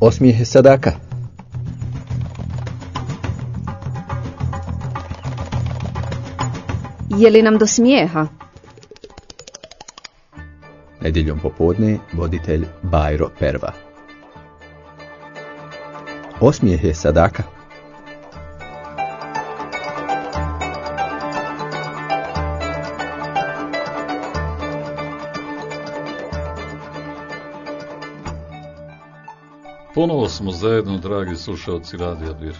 Osmijehe sadaka. Je li nam do smijeha? Nedjeljom popodne voditelj Bajro Perva. Osmijehe sadaka. Ponovo smo zajedno, dragi slušalci Radija Bir.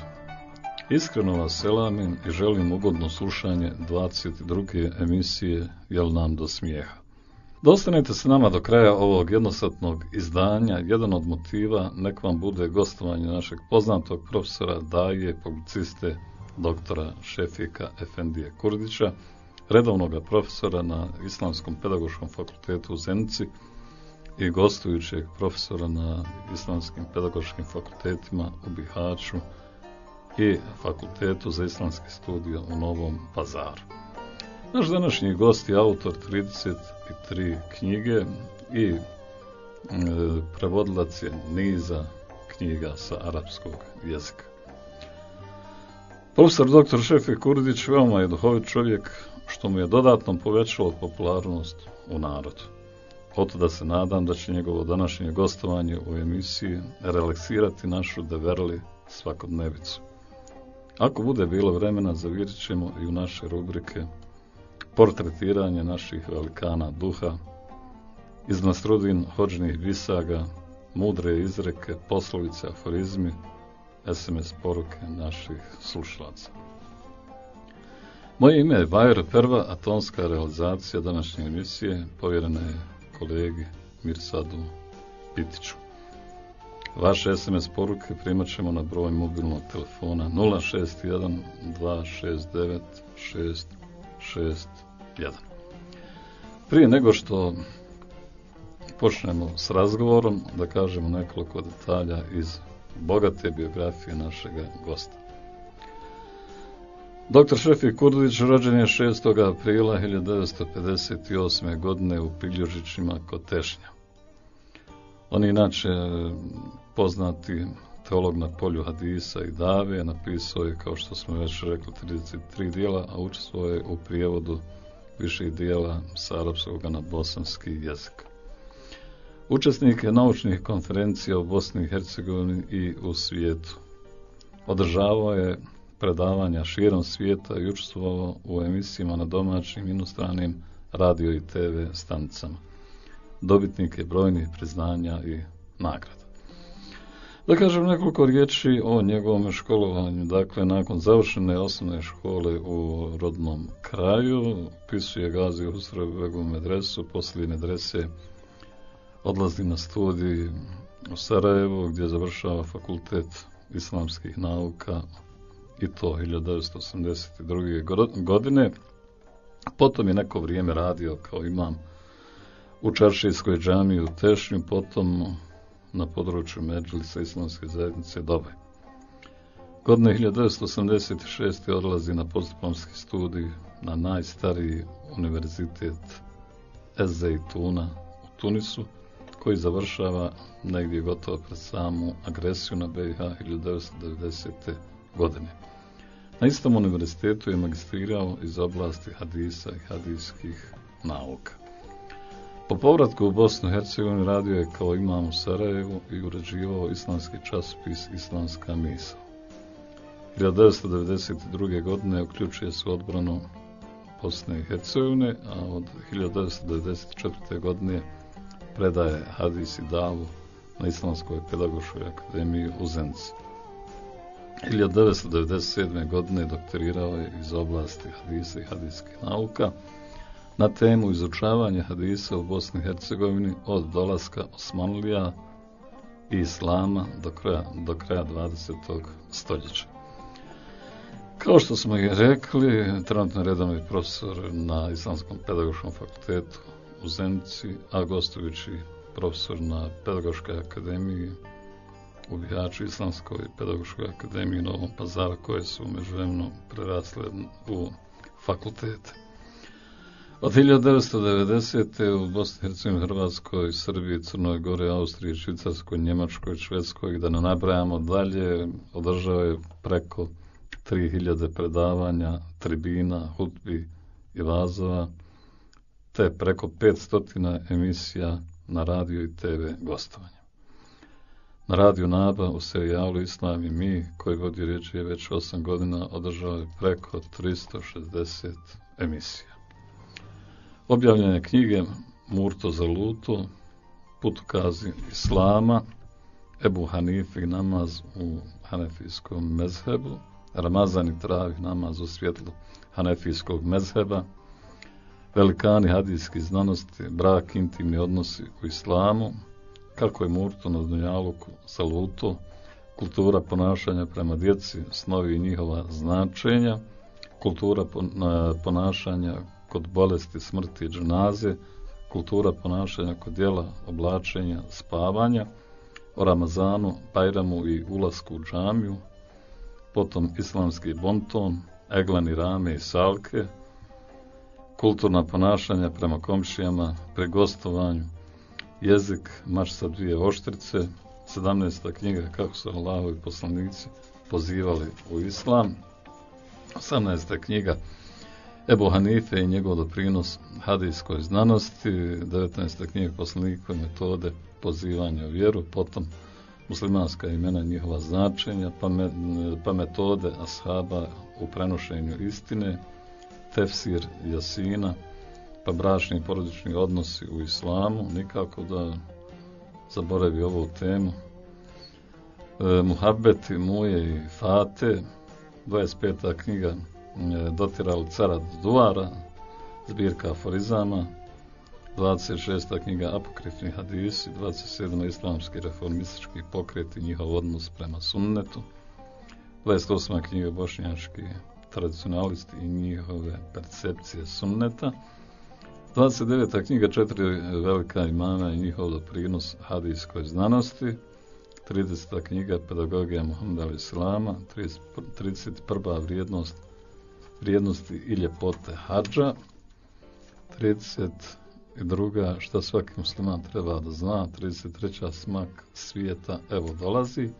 Iskreno vas selamim i želim ugodno slušanje 22. emisije Jel nam do smijeha. Dostanite se nama do kraja ovog jednosatnog izdanja. Jedan od motiva nek vam bude gostovanje našeg poznatog profesora Daje, publiciste, doktora Šefika Efendije Kurdića, redovnog profesora na Islamskom pedagoškom fakultetu u Zenici, i gostujućeg profesora na islamskim pedagoškim fakultetima u Bihaću i fakultetu za islamske studije u Novom Pazaru. Naš današnji gost je autor 33 knjige i e, prevodilac je niza knjiga sa arapskog jezika. Profesor dr. Šefe Kurdić veoma je duhovit čovjek što mu je dodatno povećalo popularnost u narodu. Oto da se nadam da će njegovo današnje gostovanje u emisiji relaksirati našu deverli svakodnevicu. Ako bude bilo vremena, zavirit ćemo i u naše rubrike portretiranje naših velikana duha, iz nastrudin hođnih visaga, mudre izreke, poslovice, aforizmi, SMS poruke naših slušalaca. Moje ime je Bajer Perva, a tonska realizacija današnje emisije povjerena je kolegi Mirsadu Pitiću. Vaše SMS poruke primat ćemo na broj mobilnog telefona 061 269 661. Prije nego što počnemo s razgovorom, da kažemo nekoliko detalja iz bogate biografije našeg gosta. Dr. Šefik Kurdić rođen je 6. aprila 1958. godine u Piljužićima kod Tešnja. On je inače e, poznati teolog na polju Hadisa i Dave, napisao je, kao što smo već rekli, 33 dijela, a učestvovao je u prijevodu viših dijela sa arapskog na bosanski jezik. Učesnik je naučnih konferencija u Bosni i Hercegovini i u svijetu. Održavao je predavanja širom svijeta i učestvovao u emisijama na domaćim i inostranim radio i TV stanicama. Dobitnik je brojnih priznanja i nagrada. Da kažem nekoliko riječi o njegovom školovanju. Dakle, nakon završene osnovne škole u rodnom kraju, pisuje Gazi u Srebregu medresu, poslije medrese odlazi na studij u Sarajevo, gdje završava fakultet islamskih nauka i to 1982. godine. Potom je neko vrijeme radio kao imam u Čaršijskoj džami u Tešnju, potom na području Međlisa Islamske zajednice Dobe. Godine 1986. odlazi na postupomski studij na najstariji univerzitet Ezeituna u Tunisu, koji završava negdje gotovo pred samu agresiju na BiH 1990 godine. Na istom univerzitetu je magistrirao iz oblasti hadisa i hadijskih nauka. Po povratku u Bosnu i Hercegovini radio je kao imam u Sarajevu i uređivao islamski časopis Islamska misa. 1992. godine uključuje se u odbranu Bosne i Hercegovine, a od 1994. godine predaje hadis i davu na Islamskoj pedagoškoj akademiji u Zenci. 1997. godine doktorirao je iz oblasti hadisa i hadijskih nauka na temu izučavanja hadisa u Bosni i Hercegovini od dolaska Osmanlija i Islama do kraja, do kraja 20. stoljeća. Kao što smo i rekli, trenutno redovni profesor na Islamskom pedagoškom fakultetu u Zenici, a Gostovići profesor na Pedagoškoj akademiji u Bihaću Islamskoj pedagoškoj akademiji Novom Pazaru koje su međuvremeno prerasle u fakultete. Od 1990. u Bosni, Hercegovini, Hrvatskoj, Srbiji, Crnoj Gore, Austriji, Švicarskoj, Njemačkoj, Švedskoj, da ne nabrajamo dalje, održao je preko 3000 predavanja, tribina, hutbi i vazova, te preko 500 emisija na radio i TV gostovanja. Na radiju Naba u serijalu Islam i mi, koji vodi riječ je već 8 godina, održao je preko 360 emisija. Objavljene knjige Murto za luto, Putukazi Islama, Ebu i namaz u Hanefijskom mezhebu, Ramazan i Travih namaz u svjetlu Hanefijskog mezheba, Velikani hadijski znanosti, brak, intimni odnosi u islamu, kako je Murto na Dunjaluku sa luto, kultura ponašanja prema djeci, snovi i njihova značenja, kultura ponašanja kod bolesti, smrti i dženaze, kultura ponašanja kod djela, oblačenja, spavanja, o Ramazanu, Bajramu i ulasku u džamiju, potom islamski bonton, eglani rame i salke, kulturna ponašanja prema komšijama, pri gostovanju, jezik, mač sa dvije oštrice, 17. knjiga kako su Allahovi poslanici pozivali u islam, 18. knjiga Ebu Hanife i njegov doprinos hadijskoj znanosti, 19. knjiga poslanikove metode pozivanja u vjeru, potom muslimanska imena njihova značenja, pa, me, pa metode ashaba u prenošenju istine, tefsir jasina, pa bračni i porodični odnosi u islamu, nikako da zaboravi ovu temu. E, Muhabbeti muje i fate, 25. knjiga e, dotirali cara Duara, zbirka aforizama, 26. knjiga Apokrifni hadisi, 27. islamski reformistički pokret i njihov odnos prema sunnetu, 28. knjiga Bošnjački tradicionalisti i njihove percepcije sunneta, 29. knjiga Četiri velika imana i njihov doprinos hadijskoj znanosti, 30. knjiga Pedagogija Muhammeda al-Islama, 31. vrijednost vrijednosti i ljepote hađa, 32. šta svaki musliman treba da zna, 33. smak svijeta evo dolazi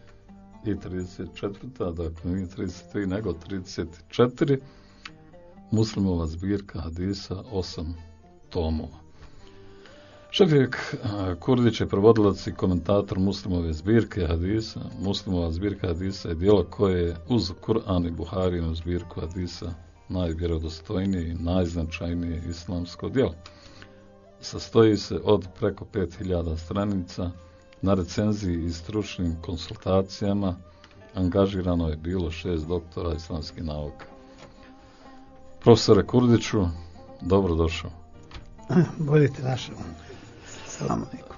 i 34. dakle nije 33 nego 34 muslimova zbirka hadisa 8 tomova. Šakrijek Kurdić je prevodilac i komentator muslimove zbirke hadisa. Muslimova zbirka hadisa je dijelo koje je uz Kur'an i Buharinu zbirku hadisa najvjerodostojnije i najznačajnije islamsko dijelo sastoji se od preko 5000 stranica, na recenziji i stručnim konsultacijama angažirano je bilo šest doktora islamskih nauka. Profesore Kurdiću, dobrodošao. Budite našo. Salam alaikum.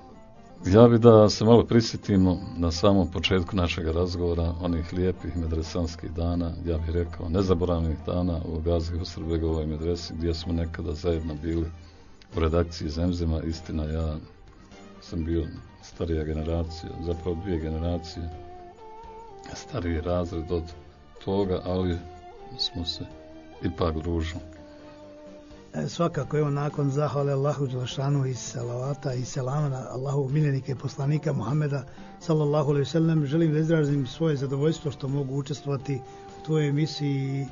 Ja bih da se malo prisjetimo na samom početku našeg razgovora onih lijepih medresanskih dana, ja bih rekao nezaboravnih dana u Gazi u Srbegovoj medresi gdje smo nekada zajedno bili u redakciji Zemzima. istina, ja sam bio starija generacija, zapravo dvije generacije, stariji razred od toga, ali smo se ipak družili. E, svakako, evo, nakon zahvale Allahu Đelšanu i salavata i selama na Allahu miljenike i poslanika Muhameda, sallallahu alaihi sallam, želim da izrazim svoje zadovoljstvo što mogu učestvovati u tvojoj emisiji i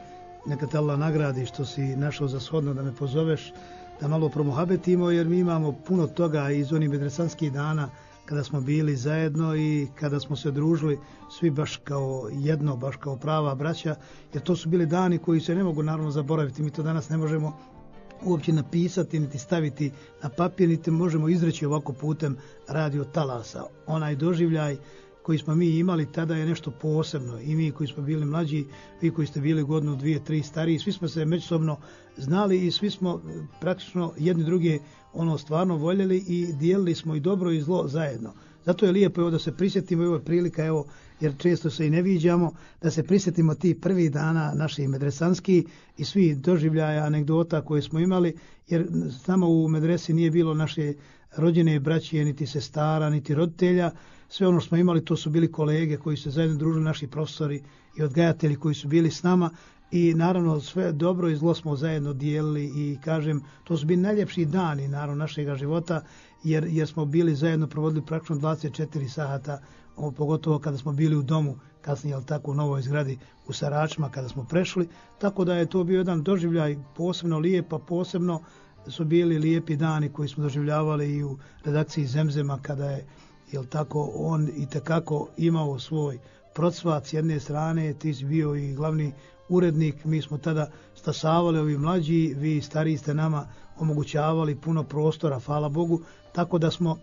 neka te Allah nagradi što si našao za shodno da me pozoveš da malo promuhabetimo jer mi imamo puno toga iz onih medresanskih dana kada smo bili zajedno i kada smo se družili svi baš kao jedno, baš kao prava braća, jer to su bili dani koji se ne mogu naravno zaboraviti. Mi to danas ne možemo uopće napisati, niti staviti na papir, niti možemo izreći ovako putem radio talasa. Onaj doživljaj koji smo mi imali tada je nešto posebno. I mi koji smo bili mlađi, vi koji ste bili godinu, dvije, tri stariji, svi smo se međusobno znali i svi smo e, praktično jedni druge ono stvarno voljeli i dijelili smo i dobro i zlo zajedno. Zato je lijepo evo, da se prisjetimo i ovo je prilika, evo, jer često se i ne viđamo, da se prisjetimo ti prvi dana naši medresanski i svi doživljaja, anegdota koje smo imali, jer samo u medresi nije bilo naše rođene braće, niti sestara, niti roditelja, sve ono što smo imali, to su bili kolege koji su zajedno družili, naši profesori i odgajatelji koji su bili s nama i naravno sve dobro i zlo smo zajedno dijelili i kažem, to su bili najljepši dani naravno našega života, jer, jer smo bili zajedno provodili praktično 24 sata, o, pogotovo kada smo bili u domu, kasnije, ali tako, u novoj zgradi u Saračima, kada smo prešli, tako da je to bio jedan doživljaj posebno lijep, a posebno su bili lijepi dani koji smo doživljavali i u redakciji Zemzema, kada je, jel tako, on i tekako imao svoj procvat s jedne strane, ti si bio i glavni urednik, mi smo tada stasavali ovi mlađi, vi stariji ste nama omogućavali puno prostora, hvala Bogu, tako da smo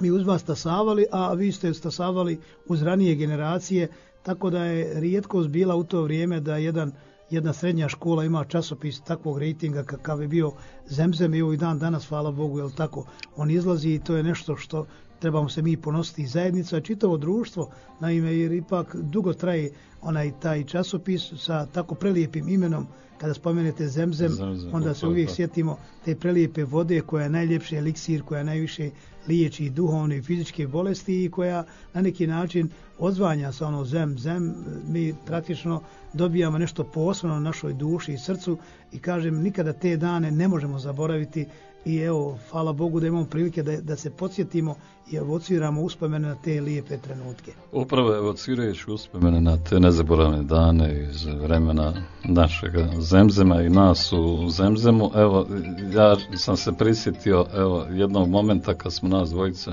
mi uz vas stasavali, a vi ste stasavali uz ranije generacije, tako da je rijetkost bila u to vrijeme da jedan jedna srednja škola ima časopis takvog rejtinga kakav je bio Zemzem i ovaj dan danas, hvala Bogu, je tako, on izlazi i to je nešto što trebamo se mi ponositi zajednica, čitavo društvo, naime, jer ipak dugo traje onaj taj časopis sa tako prelijepim imenom, kada spomenete Zemzem, Zemzem onda se uvijek sjetimo te prelijepe vode koja je najljepši eliksir, koja najviše liječi duhovne i fizičke bolesti i koja na neki način odzvanja sa ono zem, zem, mi praktično dobijamo nešto posebno na našoj duši i srcu i kažem, nikada te dane ne možemo zaboraviti i evo, hvala Bogu da imamo prilike da, da se podsjetimo i evociramo uspomene na te lijepe trenutke. Upravo evocirajući uspomene na te nezaboravne dane iz vremena našeg zemzema i nas u zemzemu, evo, ja sam se prisjetio evo, jednog momenta kad smo nas dvojice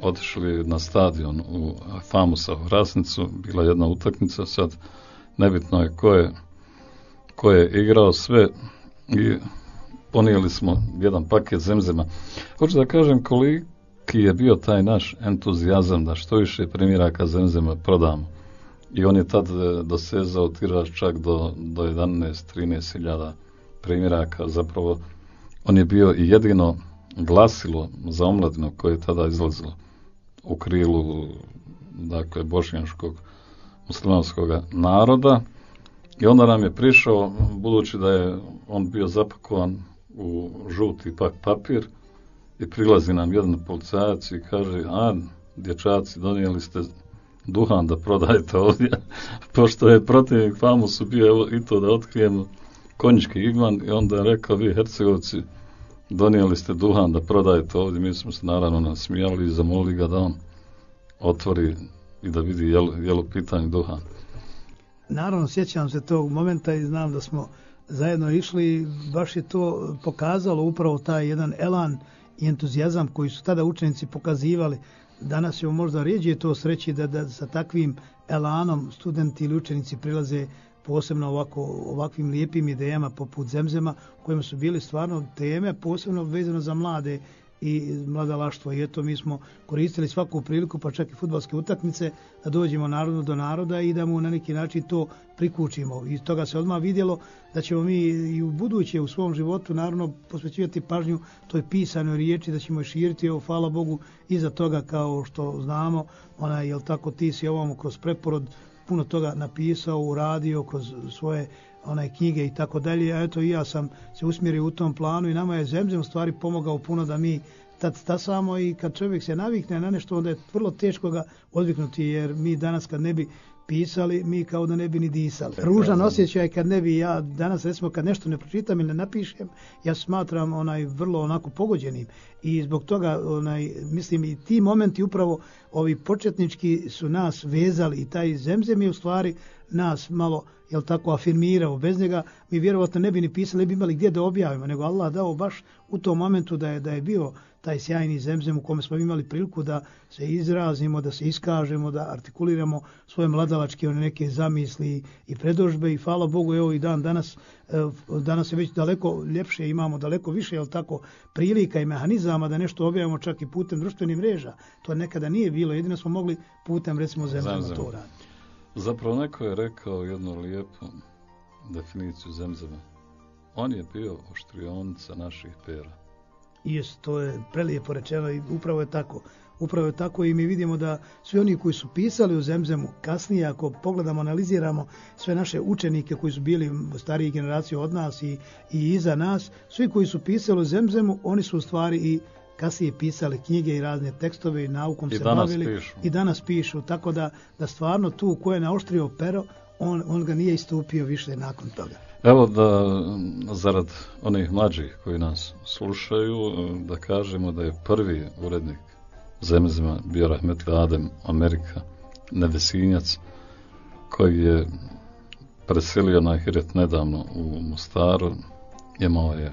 otišli na stadion u Famusa u Rasnicu, bila jedna utakmica, sad nebitno je ko je, ko je igrao sve i ponijeli smo jedan paket zemzema. Hoću da kažem koliki je bio taj naš entuzijazam da što više primjeraka zemzema prodamo. I on je tad e, dosezao tiraž čak do, do 11-13 hiljada primjeraka. Zapravo, on je bio i jedino glasilo za omladinu koje je tada izlazilo u krilu dakle, bošnjanskog muslimanskog naroda. I onda nam je prišao, budući da je on bio zapakovan u žuti pak papir i prilazi nam jedan policajac i kaže, a, dječaci, donijeli ste duhan da prodajete ovdje, pošto je protivnik famusu bio evo, i to da otkrijemo konjički igman i onda je rekao, vi hercegovci, donijeli ste duhan da prodajete ovdje, mi smo se naravno nasmijali i zamolili ga da on otvori i da vidi jelo, jelo pitanje duhan. Naravno, sjećam se tog momenta i znam da smo zajedno išli, baš je to pokazalo upravo taj jedan elan i entuzijazam koji su tada učenici pokazivali. Danas je možda rijeđe to sreći da, da sa takvim elanom studenti ili učenici prilaze posebno ovako, ovakvim lijepim idejama poput Zemzema, kojima su bili stvarno teme, posebno vezano za mlade i mladalaštvo. I eto, mi smo koristili svaku priliku, pa čak i futbalske utakmice, da dođemo narodno do naroda i da mu na neki način to prikučimo. I toga se odmah vidjelo da ćemo mi i u buduće u svom životu naravno posvećivati pažnju toj pisanoj riječi, da ćemo je širiti, evo, hvala Bogu, iza toga kao što znamo, ona, jel tako, ti si ovamo kroz preporod puno toga napisao, uradio kroz svoje one knjige i tako dalje, a eto i ja sam se usmjerio u tom planu i nama je Zemzem stvari pomogao puno da mi tad stasamo i kad čovjek se navikne na nešto, onda je vrlo teško ga odviknuti, jer mi danas kad ne bi pisali, mi kao da ne bi ni disali. Ružan osjećaj kad ne bi ja danas, recimo, kad nešto ne pročitam ili ne napišem, ja smatram onaj vrlo onako pogođenim. I zbog toga, onaj, mislim, i ti momenti upravo ovi početnički su nas vezali i taj zemzem je u stvari nas malo, jel tako, afirmirao. Bez njega mi vjerovatno ne bi ni pisali, ne bi imali gdje da objavimo, nego Allah dao baš u tom momentu da je da je bio taj sjajni zemzem u kome smo imali priliku da se izrazimo, da se iskažemo, da artikuliramo svoje mladalačke one neke zamisli i predožbe i hvala Bogu, evo i dan danas, e, danas je već daleko ljepše, imamo daleko više, jel tako, prilika i mehanizama da nešto objavimo čak i putem društvenih mreža. To nekada nije bilo, jedino smo mogli putem, recimo, zemzema to raditi. Zapravo neko je rekao jednu lijepu definiciju zemzema. On je bio oštrionica naših pera. Jes, to je prelijepo rečeno i upravo je tako. Upravo je tako i mi vidimo da svi oni koji su pisali u Zemzemu, kasnije ako pogledamo, analiziramo sve naše učenike koji su bili stariji generacije od nas i, i iza nas, svi koji su pisali u Zemzemu, oni su u stvari i kasnije pisali knjige i razne tekstove i naukom I se bavili. Pišu. I danas pišu. Tako da, da stvarno tu ko je naoštrio pero, on, on ga nije istupio više nakon toga. Evo da, zarad onih mlađih koji nas slušaju, e, da kažemo da je prvi urednik Zemzima bio Rahmetli Adem Amerika, Nevesinjac, koji je preselio na Hiret nedavno u Mostaru, imao je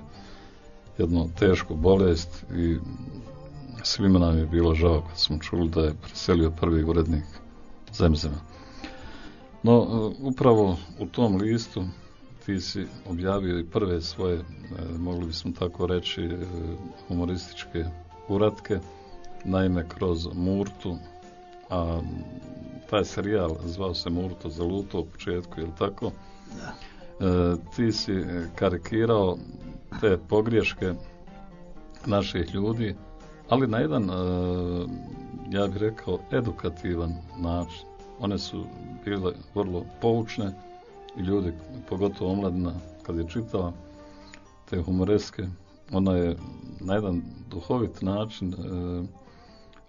jednu tešku bolest i svima nam je bilo žao kad smo čuli da je preselio prvi urednik Zemzema. No, e, upravo u tom listu ti si objavio i prve svoje, e, mogli bismo tako reći, e, humorističke uratke, naime kroz Murtu, a taj serijal zvao se Murto za luto u početku, je li tako? Da. E, ti si karikirao te pogriješke naših ljudi, ali na jedan, e, ja bih rekao, edukativan način. One su bile vrlo poučne i ljudi, pogotovo omladina, kad je čitala te humoreske, ona je na jedan duhovit način e,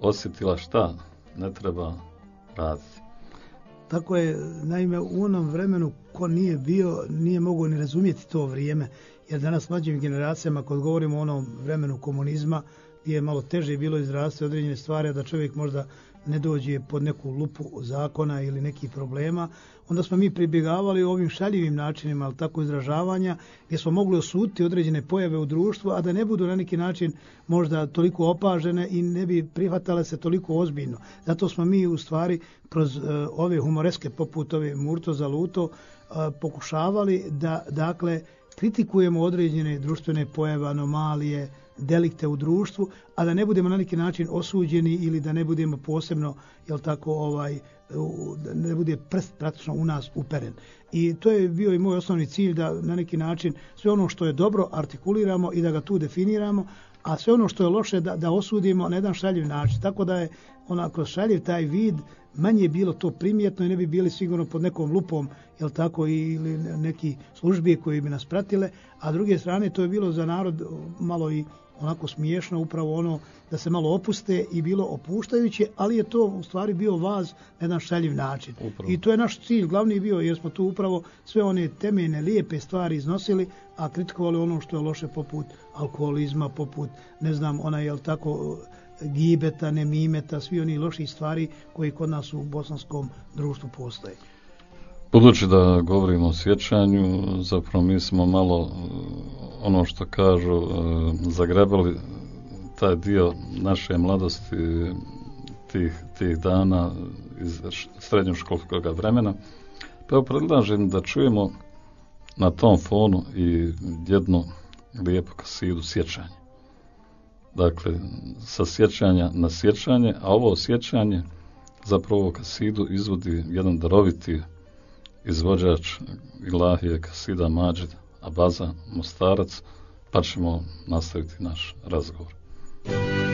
osjetila šta ne treba raditi. Tako je, naime, u onom vremenu ko nije bio, nije mogao ni razumjeti to vrijeme, jer danas mlađim generacijama, kad govorimo o onom vremenu komunizma, je malo teže bilo izrasti određene stvari, da čovjek možda ne dođe pod neku lupu zakona ili nekih problema, onda smo mi pribjegavali ovim šaljivim načinima, ali tako izražavanja, gdje smo mogli osuditi određene pojave u društvu, a da ne budu na neki način možda toliko opažene i ne bi prihvatale se toliko ozbiljno. Zato smo mi u stvari kroz uh, ove humoreske poput ove Murto za Luto uh, pokušavali da, dakle, kritikujemo određene društvene pojave, anomalije, delikte u društvu, a da ne budemo na neki način osuđeni ili da ne budemo posebno, jel tako, ovaj, da ne bude prst praktično u nas uperen. I to je bio i moj osnovni cilj da na neki način sve ono što je dobro artikuliramo i da ga tu definiramo, a sve ono što je loše da, da osudimo na jedan šaljiv način. Tako da je onako šaljiv taj vid manje je bilo to primjetno i ne bi bili sigurno pod nekom lupom jel tako ili neki službi koji bi nas pratile, a druge strane to je bilo za narod malo i onako smiješno upravo ono da se malo opuste i bilo opuštajuće, ali je to u stvari bio vaz na jedan šaljiv način. Upravo. I to je naš cilj, glavni bio, jer smo tu upravo sve one temene, lijepe stvari iznosili, a kritikovali ono što je loše poput alkoholizma, poput, ne znam, ona je tako gibeta, nemimeta, svi oni loši stvari koji kod nas u bosanskom društvu postoje. Budući da govorimo o sjećanju, zapravo mi smo malo e, ono što kažu, e, zagrebali taj dio naše mladosti tih, tih dana iz srednjoškolskog vremena. Pa predlažem da čujemo na tom fonu i jednu lijepu kasidu sjećanja. Dakle, sa sjećanja na sjećanje, a ovo sjećanje zapravo kasidu izvodi jedan daroviti izvođač Ilahije Kasida Mađid Abaza Mostarac, pa ćemo nastaviti naš razgovor. Muzika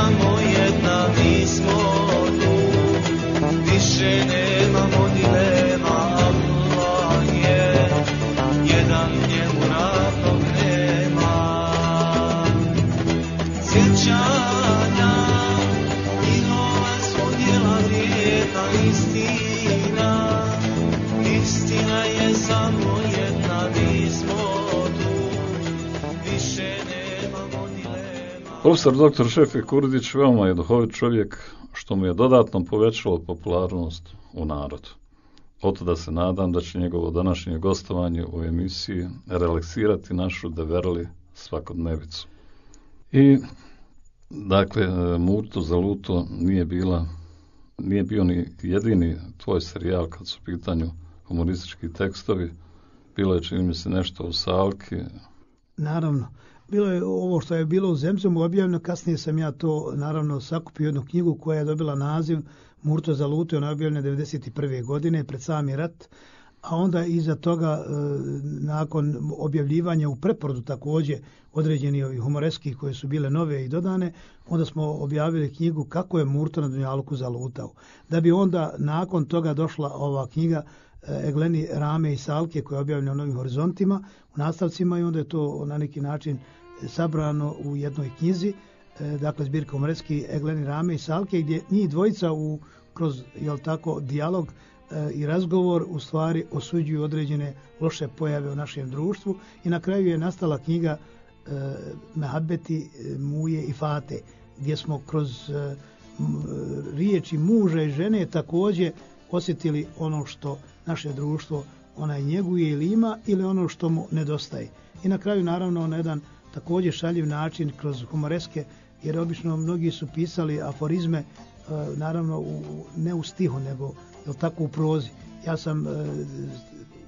tango Profesor dr. Šefi Kurdić veoma je duhovit čovjek što mu je dodatno povećalo popularnost u narodu. Oto da se nadam da će njegovo današnje gostovanje u emisiji relaksirati našu deverli svakodnevicu. I, dakle, Murto za Luto nije bila, nije bio ni jedini tvoj serijal kad su pitanju humoristički tekstovi. Bilo je čini mi se nešto u Salki. Naravno bilo je ovo što je bilo u Zemzom objavljeno, kasnije sam ja to naravno sakupio jednu knjigu koja je dobila naziv Murto za luto, ona je objavljena 1991. godine pred sami rat, a onda iza toga e, nakon objavljivanja u preporodu takođe određeni ovi humoreski koje su bile nove i dodane, onda smo objavili knjigu kako je Murto na Dunjaluku zalutao. Da bi onda nakon toga došla ova knjiga e, Egleni Rame i Salke koja je objavljena u Novim horizontima u nastavcima i onda je to na neki način sabrano u jednoj knjizi, e, dakle zbirka Umreski, Egleni Rame i Salke, gdje njih dvojica u, kroz jel tako, dijalog e, i razgovor u stvari osuđuju određene loše pojave u našem društvu i na kraju je nastala knjiga e, Mehabeti, e, Muje i Fate, gdje smo kroz riječi muža i žene također osjetili ono što naše društvo onaj njeguje ili ima ili ono što mu nedostaje. I na kraju naravno na jedan također šaljiv način kroz humoreske, jer obično mnogi su pisali aforizme, e, naravno u, ne u stihu, nego je tako u prozi. Ja sam e,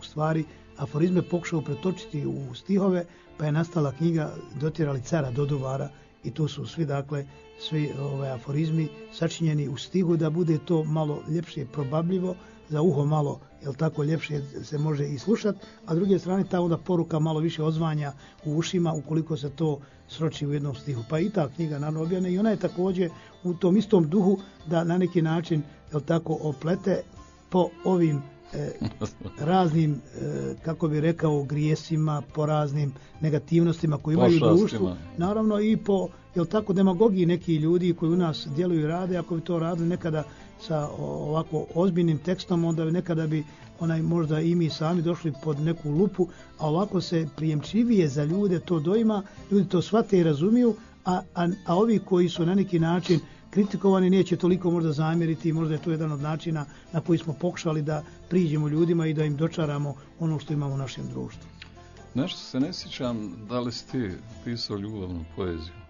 u stvari aforizme pokušao pretočiti u stihove, pa je nastala knjiga Dotirali cara do duvara i tu su svi, dakle, svi ove aforizmi sačinjeni u stihu da bude to malo ljepše probabljivo, za uho malo, jel tako, ljepše se može i slušat, a druge strane ta onda poruka malo više odzvanja u ušima ukoliko se to sroči u jednom stihu. Pa i ta knjiga naravno objavna i ona je također u tom istom duhu da na neki način, jel tako, oplete po ovim e, raznim, e, kako bi rekao, grijesima, po raznim negativnostima koji imaju u društvu. Naravno i po, jel tako, demagogiji neki ljudi koji u nas djeluju rade, ako bi to radili nekada sa ovako ozbiljnim tekstom, onda nekada bi onaj možda i mi sami došli pod neku lupu, a ovako se prijemčivije za ljude to doima, ljudi to shvate i razumiju, a, a, a ovi koji su na neki način kritikovani neće toliko možda zamjeriti možda je to jedan od načina na koji smo pokušali da priđemo ljudima i da im dočaramo ono što imamo u našem društvu. Nešto se ne sjećam, da li si ti pisao ljubavnu poeziju?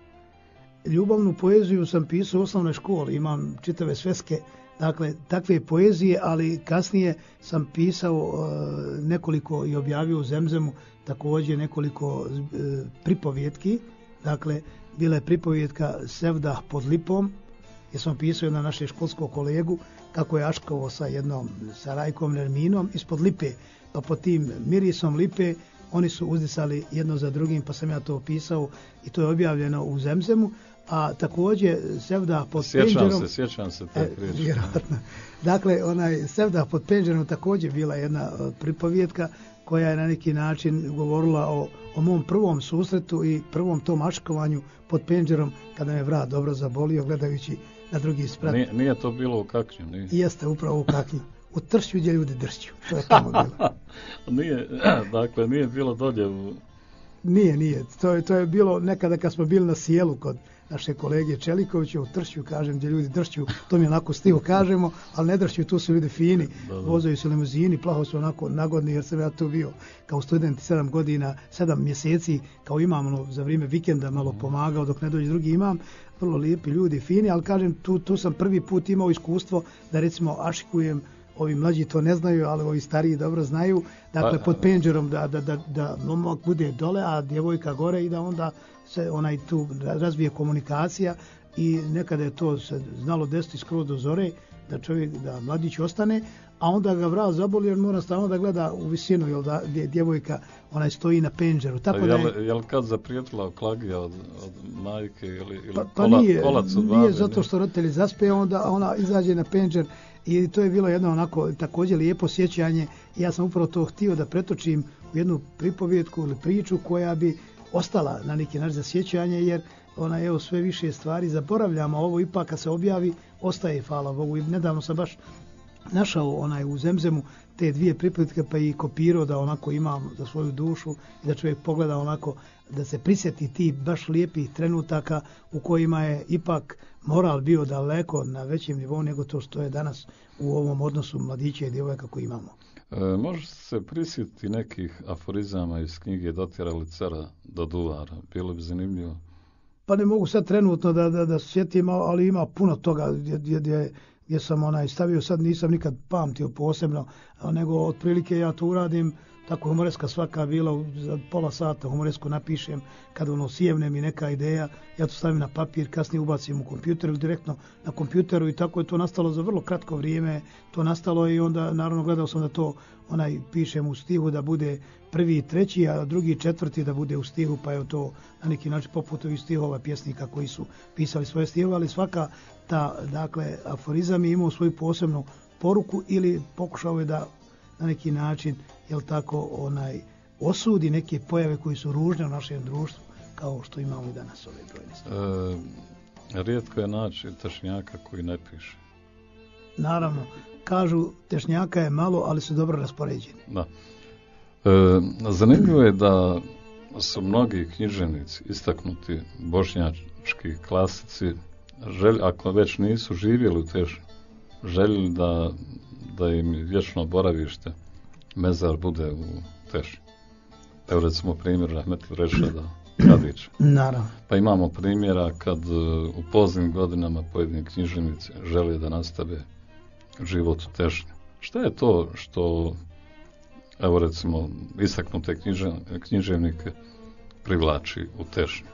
Ljubavnu poeziju sam pisao u osnovnoj školi, imam čitave sveske dakle, takve poezije, ali kasnije sam pisao e, nekoliko i objavio u Zemzemu također nekoliko e, pripovjetki, dakle, bila je pripovjetka Sevdah pod lipom, gdje sam pisao na naše školsko kolegu kako je Aškovo sa jednom, sa Rajkom Nerminom ispod lipe, pa po tim mirisom lipe oni su uzdisali jedno za drugim, pa sam ja to opisao i to je objavljeno u Zemzemu, a također Sevda pod sjećam Penđerom... se, sjećam se te e, priče. Vjerojatno. Dakle, onaj Sevda pod Penđerom također bila jedna e, pripovjetka koja je na neki način govorila o, o mom prvom susretu i prvom tom aškovanju pod Penđerom kada me vrat dobro zabolio gledajući na drugi sprat. Nije, nije to bilo u kaknju, nije? Jeste, upravo u kaknju. U tršću gdje ljudi dršću. To je tamo bilo. nije, dakle, nije bilo dolje u... Nije, nije. To je, to je bilo nekada kad smo bili na sjelu kod naše kolege Čelikovića u Tršću, kažem, gdje ljudi dršću, to mi onako stivo kažemo, ali ne dršću, tu su ljudi fini, vozaju se limuzini, plaho su onako nagodni, jer sam ja tu bio kao student 7 godina, 7 mjeseci, kao imam ono, za vrijeme vikenda malo pomagao dok ne dođe drugi imam, vrlo lijepi ljudi, fini, ali kažem, tu, tu sam prvi put imao iskustvo da recimo ašikujem ovi mlađi to ne znaju, ali ovi stariji dobro znaju, dakle pod penđerom da, da, da, da momak bude dole, a djevojka gore i da onda se onaj tu razvije komunikacija i nekada je to se znalo desiti skroz do zore, da čovjek, da mladić ostane, a onda ga vrat zaboli jer mora stalno da gleda u visinu, jel da gdje djevojka onaj stoji na penđeru. Tako je, da je, je li kad zaprijetila klagija od, od majke ili, ili pa, pa kola, nije, kolac od nije zato što roditelji zaspe, onda ona izađe na penđer i to je bilo jedno onako također lijepo sjećanje. Ja sam upravo to htio da pretočim u jednu pripovjetku ili priču koja bi ostala na neki način za sjećanje, jer ona evo sve više stvari zaboravljamo, ovo ipak kad se objavi, ostaje, hvala Bogu. I nedavno sam baš našao onaj u Zemzemu te dvije pripovjetke pa i kopirao da onako imam za svoju dušu i da čovjek pogleda onako da se prisjeti ti baš lijepih trenutaka u kojima je ipak moral bio daleko na većem nivou nego to što je danas u ovom odnosu mladića i djevojka koji imamo. E, može se prisjetiti nekih aforizama iz knjige Dotjerali cara do duvara. Bilo bi zanimljivo. Pa ne mogu sad trenutno da, da, da sjetim, ali ima puno toga gdje, gdje, gdje, gdje sam onaj stavio, sad nisam nikad pamtio posebno, nego otprilike ja to uradim, tako humoreska svaka bila, za pola sata humoresku napišem, kad ono sjevne mi neka ideja, ja to stavim na papir, kasnije ubacim u kompjuter direktno na kompjuteru i tako je to nastalo za vrlo kratko vrijeme, to nastalo i onda naravno gledao sam da to onaj pišem u stihu da bude prvi i treći, a drugi i četvrti da bude u stihu, pa je to na neki način poput ovih stihova pjesnika koji su pisali svoje stihove, ali svaka ta, dakle, aforizam je imao svoju posebnu poruku ili pokušao je da na neki način, jel tako, onaj, osudi neke pojave koji su ružne u našem društvu, kao što imamo i danas ove brojne stvari. E, rijetko je naći tešnjaka koji ne piše. Naravno, kažu tešnjaka je malo, ali su dobro raspoređeni. Da. E, zanimljivo je da su mnogi književnici, istaknuti bošnjački klasici, želj, ako već nisu živjeli u tešnju, željeli da, da im vječno boravište mezar bude u tešnju. Evo recimo primjer Rahmet Rešada Kadić. Naravno. Pa imamo primjera kad e, u poznim godinama pojedini književnici žele da nastave život u tešnju. Šta je to što evo recimo istaknute knjiže, književnike privlači u tešnju?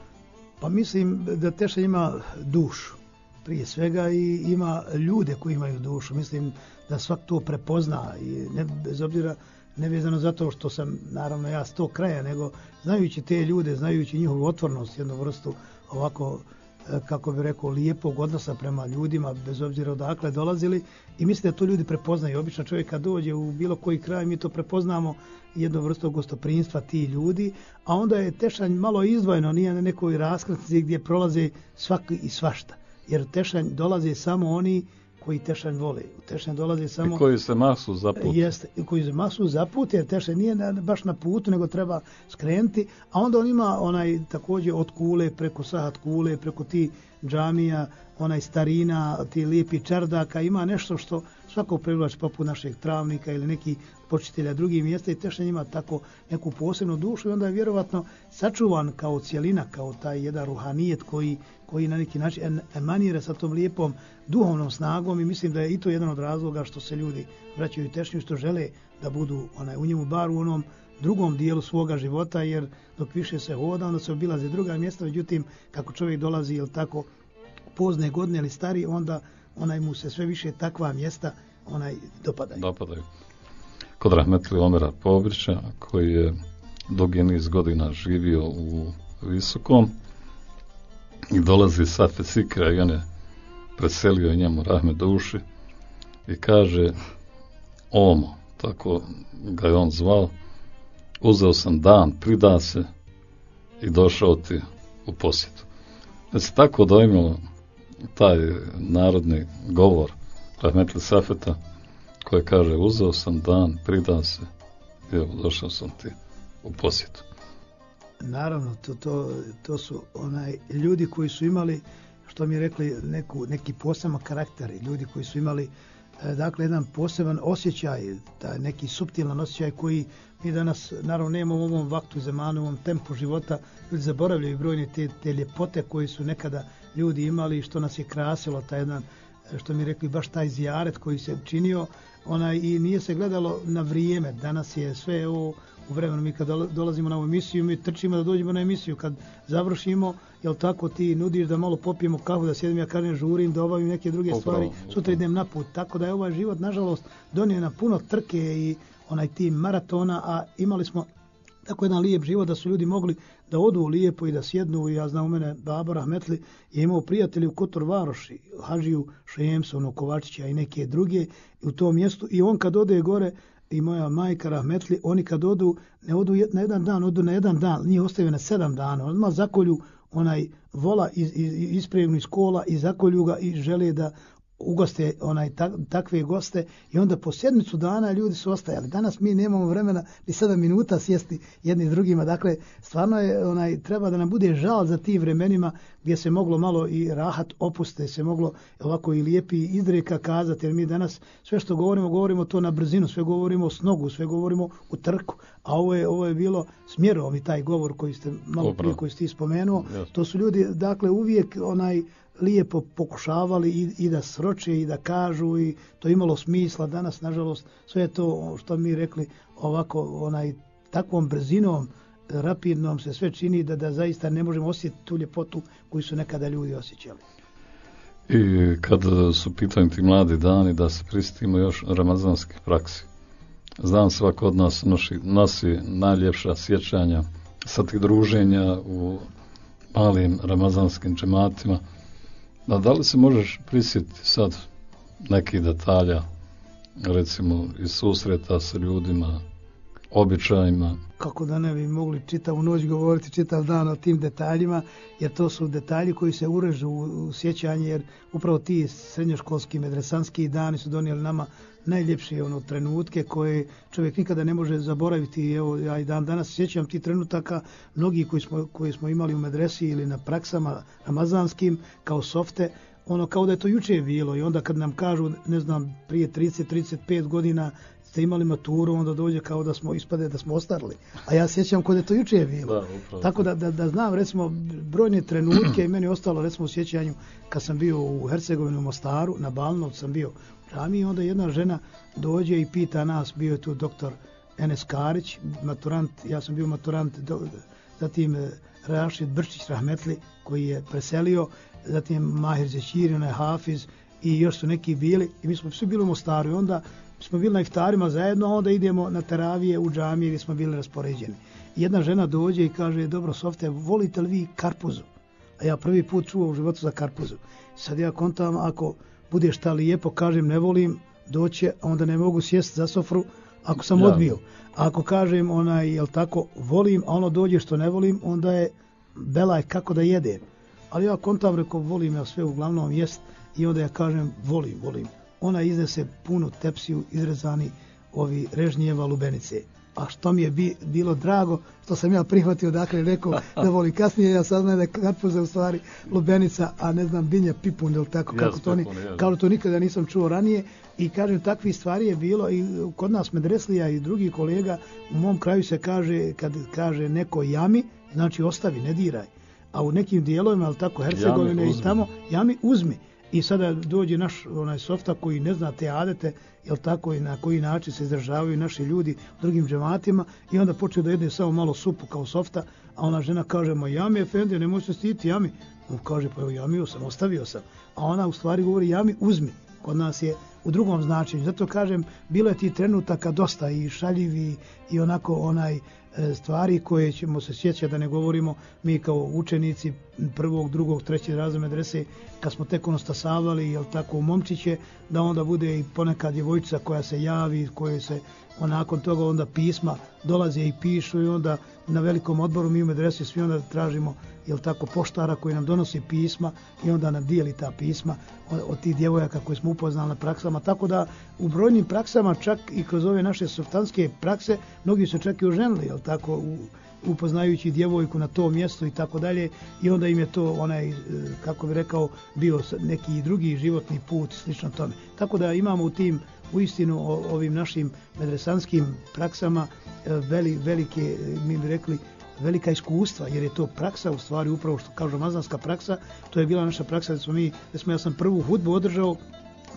Pa mislim da tešnja ima dušu prije svega i ima ljude koji imaju dušu. Mislim da svak to prepozna i ne, bez obzira nevezano zato što sam naravno ja s tog kraja, nego znajući te ljude, znajući njihovu otvornost, jednu vrstu ovako e, kako bi rekao, lijepog odnosa prema ljudima, bez obzira odakle dolazili. I mislim da to ljudi prepoznaju. Obično čovjek kad dođe u bilo koji kraj, mi to prepoznamo jednu vrstu gostoprinstva ti ljudi, a onda je tešanj malo izdvojeno, nije na nekoj raskrsnici gdje prolaze svaki i svašta. Jer tešanj dolaze samo oni koji tešanj vole. U tešanj dolaze samo... I koji se masu zapute. Jeste, koji se masu zapute, jer tešanj nije na, baš na putu, nego treba skrenuti. A onda on ima onaj također od kule, preko sahat kule, preko ti džamija, onaj starina, ti lijepi čardaka, ima nešto što svako privlači poput našeg travnika ili neki počitelja drugih mjesta i tešnja ima tako neku posebnu dušu i onda je vjerovatno sačuvan kao cijelina, kao taj jedan ruhanijet koji, koji na neki način emanira sa tom lijepom duhovnom snagom i mislim da je i to jedan od razloga što se ljudi vraćaju tešnju, što žele da budu onaj, u njemu bar u onom drugom dijelu svoga života, jer dok više se hoda, onda se obilaze druga mjesta, međutim, kako čovjek dolazi, jel tako, pozne godine ili stari, onda onaj mu se sve više takva mjesta onaj dopadaju. Dopadaju. Kod Rahmetli Omera Pobrića, koji je dugi niz godina živio u Visokom i dolazi Safe Fesikra i on je preselio njemu rahme duši i kaže Omo, tako ga je on zvao, uzeo sam dan, prida se i došao ti u posjetu. Da se tako dojmilo taj narodni govor Rahmetli Safeta koji kaže uzeo sam dan, pridan se i evo došao sam ti u posjetu. Naravno, to, to, to su onaj ljudi koji su imali, što mi je rekli, neku, neki poseban karakter, ljudi koji su imali eh, dakle jedan poseban osjećaj, taj neki subtilan osjećaj koji mi danas naravno nemamo u ovom vaktu zemanu, u ovom tempu života, ljudi zaboravljaju brojne te, te ljepote koje su nekada ljudi imali što nas je krasilo, taj jedan, što mi rekli, baš taj zijaret koji se činio, onaj, i nije se gledalo na vrijeme, danas je sve ovo, u vremenu. Mi kad dolazimo na ovu emisiju, mi trčimo da dođemo na emisiju, kad završimo, jel tako ti nudiš da malo popijemo kahu, da sjedim, ja kažem žurim, da obavim neke druge Upravo, stvari, sutra idem na put, tako da je ovaj život, nažalost, donio na puno trke i onaj tim maratona, a imali smo tako jedan lijep život da su ljudi mogli da odu lijepo i da sjednu. Ja znam u mene Babo Rahmetli je imao prijatelji u Kotor Varoši, Hažiju Šemsonu, Kovačića i neke druge u tom mjestu. I on kad ode gore, i moja majka Rahmetli, oni kad odu, ne odu na jedan dan, odu na jedan dan, nije ostave na sedam dana, odmah zakolju onaj vola iz, iz, ispregnu iz kola i zakolju ga i žele da ugoste onaj tak, takve goste i onda po sedmicu dana ljudi su ostajali. Danas mi nemamo vremena ni 7 minuta sjesti jedni s drugima. Dakle, stvarno je onaj treba da nam bude žal za tim vremenima gdje se moglo malo i rahat opuste, se moglo ovako i lijepi izreka kazati, jer mi danas sve što govorimo, govorimo to na brzinu, sve govorimo o snogu, sve govorimo u trku, a ovo je, ovo je bilo smjerom i taj govor koji ste malo prije koji ste spomenuo, Jasno. to su ljudi dakle uvijek onaj lijepo pokušavali i, i da sroče i da kažu i to imalo smisla danas nažalost sve to što mi rekli ovako onaj takvom brzinom rapidnom se sve čini da da zaista ne možemo osjetiti tu ljepotu koju su nekada ljudi osjećali. I kad su pitanju ti mladi dani da se pristimo još ramazanskih praksi. Znam svako od nas nosi, nosi najljepša sjećanja sa tih druženja u malim ramazanskim džematima. Da, da li se možeš prisjetiti sad nekih detalja, recimo iz susreta sa ljudima, običajima, kako da ne bi mogli čitavu noć govoriti čitav dan o tim detaljima, jer to su detalji koji se urežu u, u sjećanje, jer upravo ti srednjoškolski medresanski dani su donijeli nama najljepše ono trenutke koje čovjek nikada ne može zaboraviti. Evo, ja i dan danas sjećam ti trenutaka, mnogi koji smo, koji smo imali u medresi ili na praksama ramazanskim kao softe, ono kao da je to juče bilo i onda kad nam kažu, ne znam, prije 30-35 godina ste imali maturu, onda dođe kao da smo ispade da smo ostarili. A ja sjećam kod je to juče je bilo. Da, upravo. Tako da, da, da znam, recimo, brojne trenutke i meni je ostalo, recimo, u sjećanju kad sam bio u Hercegovini u Mostaru, na Balnovcu sam bio u džami i onda jedna žena dođe i pita nas, bio je tu doktor Enes Karić, maturant, ja sam bio maturant, do, zatim eh, Rašid Brčić Rahmetli, koji je preselio, zatim Mahir Zećiri, onaj Hafiz, i još su neki bili, i mi smo svi bili u Mostaru, i onda smo bili na iftarima zajedno, a onda idemo na teravije u džamije gdje smo bili raspoređeni. Jedna žena dođe i kaže, dobro, Softe, volite li vi karpuzu? A ja prvi put čuo u životu za karpuzu. Sad ja kontam, ako bude šta lijepo, kažem, ne volim, doće, a onda ne mogu sjesti za sofru, ako sam Ja. odbio. A ako kažem, onaj, jel tako, volim, a ono dođe što ne volim, onda je belaj kako da jedem. Ali ja kontam, reko, volim ja sve uglavnom jest, i onda ja kažem, volim, volim. Ona iznese puno tepsiju izrezani ovi režnjeva lubenice. A što mi je bi, bilo drago, što sam ja prihvatio, dakle, rekao da volim. Kasnije ja saznajem da je karpuza u stvari lubenica, a ne znam, binja pipun, ili tako, kako to, ni, kao to nikada nisam čuo ranije. I kažem, takvi stvari je bilo i kod nas Medreslija i drugi kolega, u mom kraju se kaže, kad kaže neko jami, znači ostavi, ne diraj. A u nekim dijelovima, ali tako, Hercegovine i tamo, jami uzmi. I sada dođe naš onaj softa koji ne zna te adete, jel tako i na koji način se izdržavaju naši ljudi u drugim džematima i onda počne da jede samo malo supu kao softa, a ona žena kaže, ma jami efendi, ne možeš stiti jami. On kaže, pa evo jamio sam, ostavio sam. A ona u stvari govori, jami uzmi. Kod nas je u drugom značenju. Zato kažem, bilo je ti trenutaka dosta i šaljivi i onako onaj e, stvari koje ćemo se sjećati da ne govorimo mi kao učenici prvog, drugog, trećeg razreda medrese kad smo tek ono stasavali jel tako u momčiće da onda bude i ponekad djevojčica koja se javi koje se nakon toga onda pisma dolaze i pišu i onda na velikom odboru mi u medresi svi onda tražimo jel tako poštara koji nam donosi pisma i onda nam dijeli ta pisma od, od tih djevojaka koje smo upoznali na praksama. Tako da u brojnim praksama čak i kroz ove naše softanske prakse mnogi su čak i oženili jel tako u, upoznajući djevojku na to mjesto i tako dalje i onda im je to onaj e, kako bi rekao bio neki drugi životni put slično tome. Tako da imamo u tim u istinu o, ovim našim medresanskim praksama e, veli, velike e, mi bi rekli velika iskustva jer je to praksa u stvari upravo što kažu mazanska praksa. To je bila naša praksa da smo mi da smo ja sam prvu hudbu održao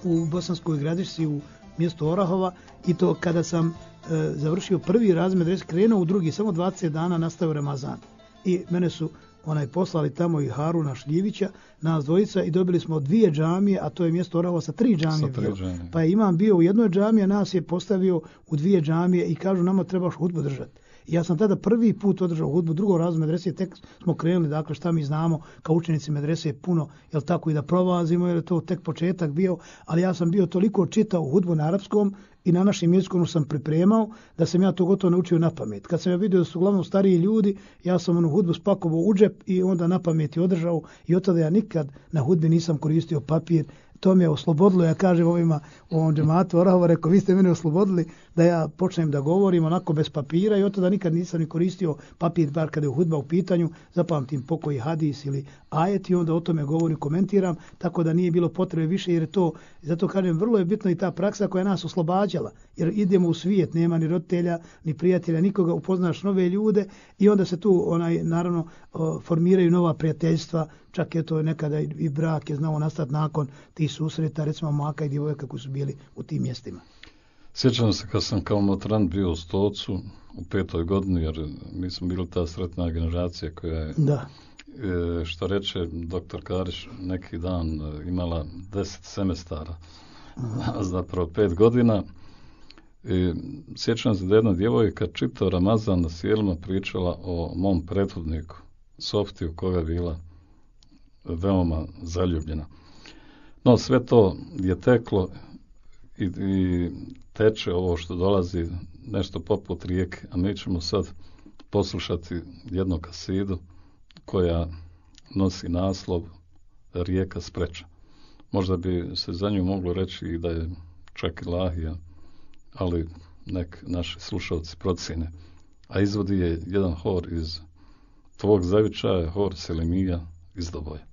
u Bosanskoj gradišci u mjestu Orahova i to kada sam e, završio prvi razmed res krenuo u drugi samo 20 dana nastavio Ramazan. I mene su onaj poslali tamo i Haruna Šljivića nas dvojica i dobili smo dvije džamije a to je mjesto Orahova sa tri džamije, sa tri džamije. pa je imam bio u jednoj džamiji a nas je postavio u dvije džamije i kažu nama trebaš hudbu držati Ja sam tada prvi put održao hudbu, drugog razum medrese, tek smo krenuli, dakle šta mi znamo kao učenici medrese puno, jel tako i da provazimo, jer je to tek početak bio, ali ja sam bio toliko čitao hudbu na arapskom i na našem jeziku ono sam pripremao da sam ja to gotovo naučio na pamet. Kad sam ja vidio da su uglavnom stariji ljudi, ja sam onu hudbu spakovao u džep i onda na pamet je održao i od tada ja nikad na hudbi nisam koristio papir, to me oslobodilo, ja kažem ovima u ovom džematu Orahova, rekao, vi ste mene oslobodili da ja počnem da govorim onako bez papira i od tada nikad nisam ni koristio papir, bar kada je hudba u pitanju, zapamtim pokoji hadis ili ajet i onda o tome govorim, komentiram, tako da nije bilo potrebe više, jer je to, zato kažem, vrlo je bitno i ta praksa koja nas oslobađala, jer idemo u svijet, nema ni roditelja, ni prijatelja, nikoga, upoznaš nove ljude i onda se tu, onaj, naravno, formiraju nova prijateljstva, čak je to nekada i brak je znao nastati nakon tih susreta, recimo maka i djevojka koji su bili u tim mjestima. Sjećam se kad sam kao motrant bio u Stocu u petoj godini, jer mi smo bili ta sretna generacija koja je, da. E, što reče doktor Kariš, neki dan e, imala deset semestara, a zapravo pet godina. I sjećam se da jedna djevojka čitao Ramazan na sjelima pričala o mom prethodniku, Softiju, koga je bila veoma zaljubljena. No, sve to je teklo i, i teče ovo što dolazi nešto poput rijeke, a mi ćemo sad poslušati jednu kasidu koja nosi naslov Rijeka spreča. Možda bi se za nju moglo reći i da je čak i lahija, ali nek naši slušalci procene. A izvodi je jedan hor iz tvog zavičaja, hor Selimija iz Doboja.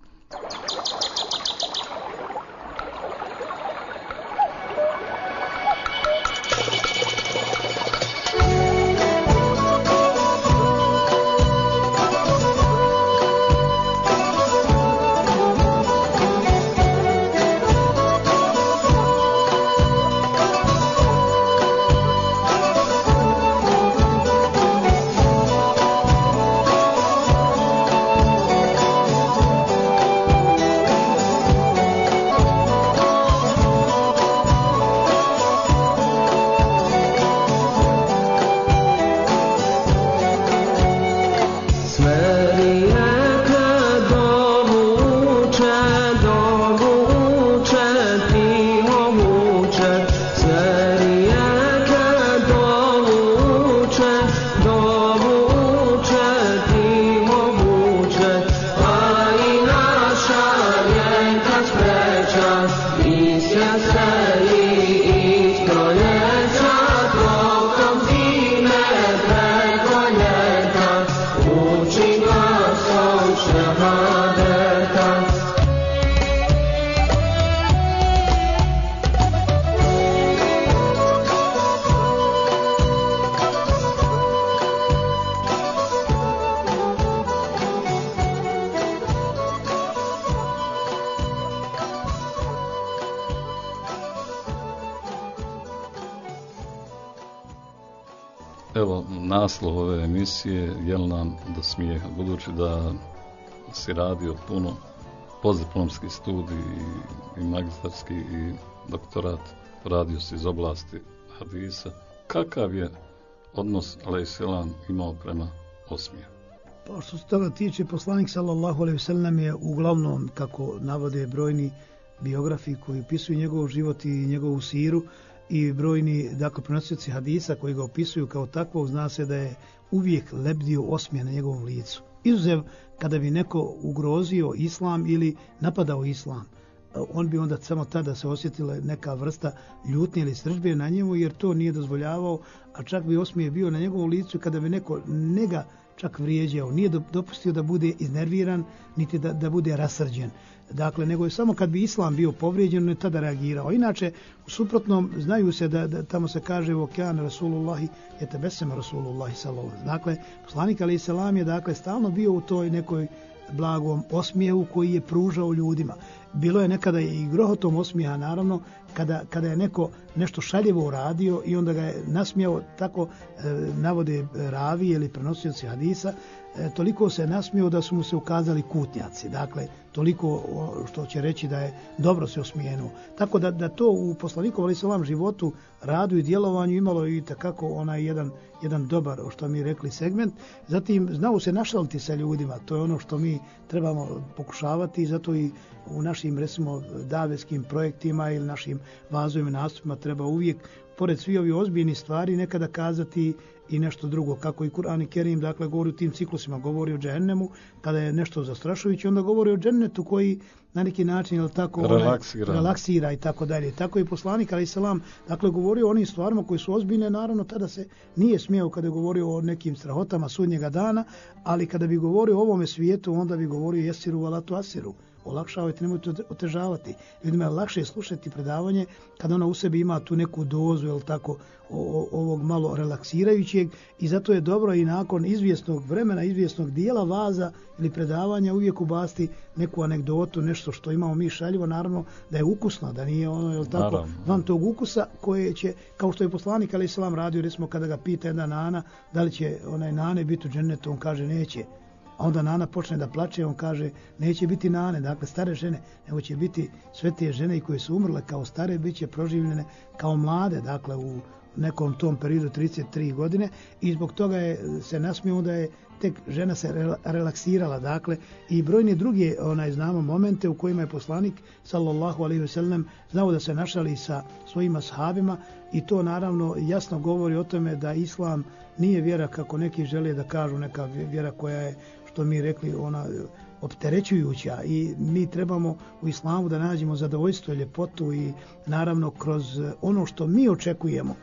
Naslov ove emisije jel nam do smijeha, budući da si radio puno postdiplomski studij i, i magistarski i doktorat, radio si iz oblasti hadisa. Kakav je odnos alaihissalam imao prema osmije. Pa što se toga tiče, poslanik sallallahu alaihi sallam je uglavnom, kako navode brojni biografi koji opisuju njegov život i njegovu siru i brojni, dakle, prenosioci hadisa koji ga opisuju kao takvog, zna se da je uvijek lebdio osmije na njegovom licu. Izuzev kada bi neko ugrozio islam ili napadao islam, on bi onda samo tada se osjetila neka vrsta ljutnje ili sržbe na njemu, jer to nije dozvoljavao, a čak bi osmije bio na njegovom licu kada bi neko njega čak vrijeđao, nije dopustio da bude iznerviran, niti da, da bude rasrđen. Dakle, nego je samo kad bi islam bio povrijeđen, on je tada reagirao. Inače, u suprotnom, znaju se da, da tamo se kaže u okean Rasulullahi, je tebesem Rasulullahi sallallahu. Dakle, poslanik Ali Selam je dakle, stalno bio u toj nekoj blagom osmijevu koji je pružao ljudima. Bilo je nekada i grohotom osmijeha, naravno, kada, kada je neko nešto šaljevo uradio i onda ga je nasmijao, tako e, navode ravi ili prenosioci hadisa, E, toliko se nasmio da su mu se ukazali kutnjaci. Dakle, toliko što će reći da je dobro se osmijenuo. Tako da, da to u poslaniku ali vam životu, radu i djelovanju imalo i takako onaj jedan, jedan dobar, što mi rekli, segment. Zatim, znao se našaliti sa ljudima. To je ono što mi trebamo pokušavati i zato i u našim, recimo, daveskim projektima ili našim vazovim nastupima treba uvijek, pored svi ovi ozbiljni stvari, nekada kazati i nešto drugo, kako i Kur'an i Kerim, dakle, govori o tim ciklusima, govori o džehennemu, kada je nešto zastrašujuće, onda govori o džennetu koji na neki način, je tako, relaksira. relaksira i tako dalje. Tako i poslanik, ali selam, dakle, govori o onim stvarima koji su ozbiljne, naravno, tada se nije smijeo kada je govorio o nekim strahotama sudnjega dana, ali kada bi govorio o ovome svijetu, onda bi govorio jesiru valatu asiru olakšavajte, nemojte otežavati. Ljudima je lakše slušati predavanje kada ona u sebi ima tu neku dozu, jel tako, o, ovog malo relaksirajućeg i zato je dobro i nakon izvjesnog vremena, izvjesnog dijela vaza ili predavanja uvijek ubasti neku anegdotu, nešto što imamo mi šaljivo, naravno da je ukusno, da nije ono, jel tako, naravno. van tog ukusa koje će, kao što je poslanik, ali se vam radio, recimo kada ga pita jedna nana, da li će onaj nane biti u džennetu, on kaže neće. A onda Nana počne da plače, on kaže, neće biti Nane, dakle stare žene, nego će biti sve te žene koje su umrle kao stare, bit će proživljene kao mlade, dakle u nekom tom periodu 33 godine. I zbog toga je se nasmio da je tek žena se relaksirala, dakle, i brojni drugi onaj znamo momente u kojima je poslanik, sallallahu alejhi ve sellem znao da se našali sa svojim ashabima i to naravno jasno govori o tome da islam nije vjera kako neki žele da kažu, neka vjera koja je što mi rekli, ona e, opterećujuća i mi trebamo u islamu da nađemo zadovoljstvo i ljepotu i naravno kroz e, ono što mi očekujemo